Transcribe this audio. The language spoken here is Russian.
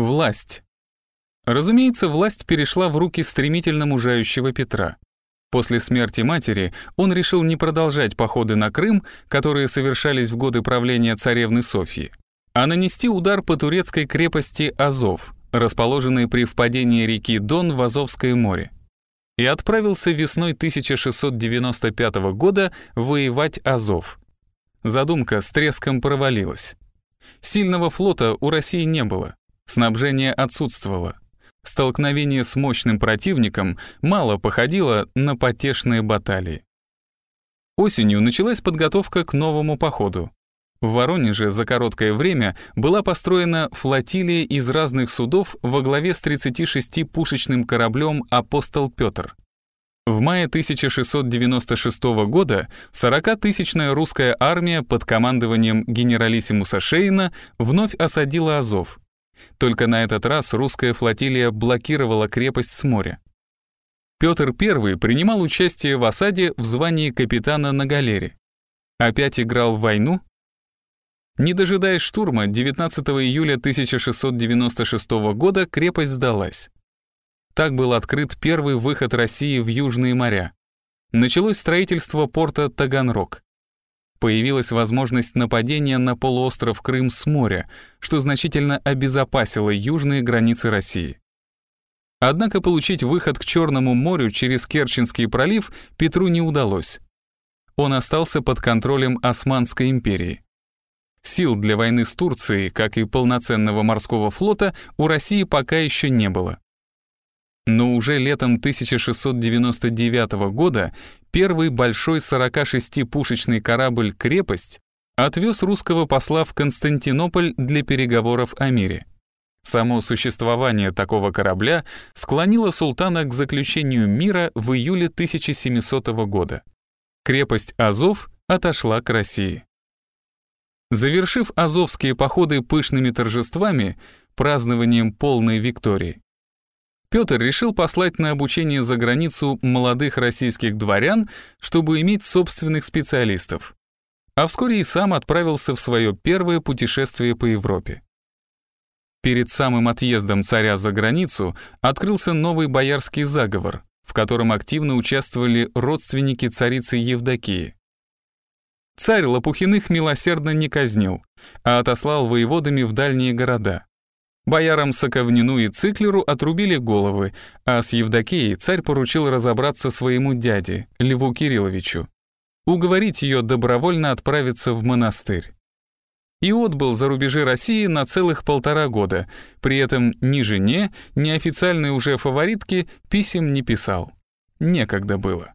Власть. Разумеется, власть перешла в руки стремительно мужающего Петра. После смерти матери он решил не продолжать походы на Крым, которые совершались в годы правления царевны Софьи, а нанести удар по турецкой крепости Азов, расположенной при впадении реки Дон в Азовское море, и отправился весной 1695 года воевать Азов. Задумка с треском провалилась. Сильного флота у России не было, снабжение отсутствовало. Столкновение с мощным противником мало походило на потешные баталии. Осенью началась подготовка к новому походу. В Воронеже за короткое время была построена флотилия из разных судов во главе с 36-пушечным кораблем «Апостол Петр». В мае 1696 года 40-тысячная русская армия под командованием генералиссимуса Шейна вновь осадила Азов, только на этот раз русская флотилия блокировала крепость с моря. Петр I принимал участие в осаде в звании капитана на галере. Опять играл в войну? Не дожидаясь штурма, 19 июля 1696 года крепость сдалась. Так был открыт первый выход России в Южные моря. Началось строительство порта Таганрог появилась возможность нападения на полуостров Крым с моря, что значительно обезопасило южные границы России. Однако получить выход к Черному морю через Керченский пролив Петру не удалось. Он остался под контролем Османской империи. Сил для войны с Турцией, как и полноценного морского флота, у России пока еще не было. Но уже летом 1699 года первый большой 46-пушечный корабль «Крепость» отвез русского посла в Константинополь для переговоров о мире. Само существование такого корабля склонило султана к заключению мира в июле 1700 года. Крепость Азов отошла к России. Завершив азовские походы пышными торжествами, празднованием полной виктории, Петр решил послать на обучение за границу молодых российских дворян, чтобы иметь собственных специалистов. А вскоре и сам отправился в свое первое путешествие по Европе. Перед самым отъездом царя за границу открылся новый боярский заговор, в котором активно участвовали родственники царицы Евдокии. Царь Лопухиных милосердно не казнил, а отослал воеводами в дальние города. Боярам Соковнину и Циклеру отрубили головы, а с Евдокией царь поручил разобраться своему дяде, Льву Кирилловичу, уговорить ее добровольно отправиться в монастырь. И отбыл за рубежи России на целых полтора года, при этом ни жене, ни официальной уже фаворитке писем не писал. Некогда было.